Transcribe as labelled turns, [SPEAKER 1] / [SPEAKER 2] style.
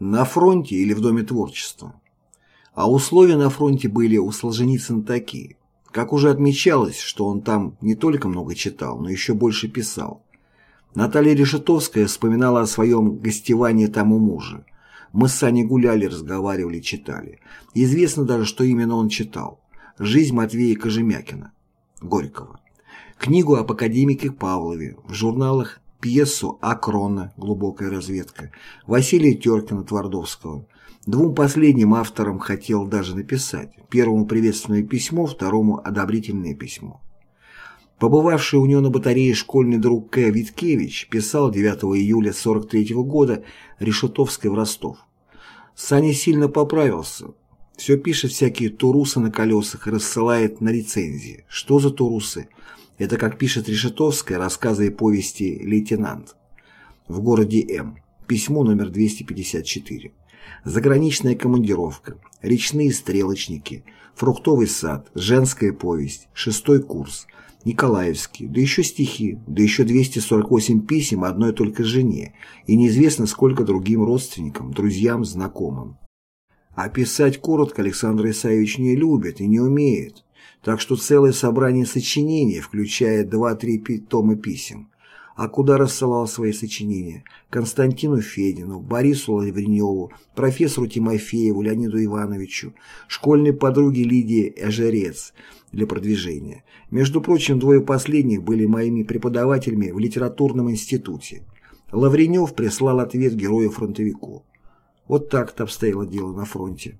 [SPEAKER 1] На фронте или в Доме творчества? А условия на фронте были у Солженицына такие. Как уже отмечалось, что он там не только много читал, но еще больше писал. Наталья Решетовская вспоминала о своем гостевании там у мужа. Мы с Саней гуляли, разговаривали, читали. Известно даже, что именно он читал. «Жизнь Матвея Кожемякина» Горького. Книгу об академике Павлове. В журналах пьесу «Акрона. Глубокая разведка» Василия Теркина Твардовского. Двум последним авторам хотел даже написать. Первому приветственное письмо, второму одобрительное письмо. Побывавший у него на батарее школьный друг К. Виткевич писал 9 июля 43 года Решетовской в Ростов. Саня сильно поправился. Все пишет всякие турусы на колесах и рассылает на рецензии. Что за турусы? Это, как пишет Решетовская, рассказы и повести «Лейтенант». В городе М. Письмо номер 254. Заграничная командировка. Речные стрелочники. Фруктовый сад. Женская повесть. Шестой курс. Николаевский. Да еще стихи. Да еще 248 писем одной только жене. И неизвестно сколько другим родственникам, друзьям, знакомым. А писать коротко Александр Исаевич не любит и не умеет. Так что целое собрание сочинений, включая два-три тома писем. А куда рассылал свои сочинения? Константину Федину, Борису Лавреневу, профессору Тимофееву, Леониду Ивановичу, школьной подруге Лидии Эжерец для продвижения. Между прочим, двое последних были моими преподавателями в литературном институте. Лавренев прислал ответ герою-фронтовику. Вот так-то обстояло дело на фронте.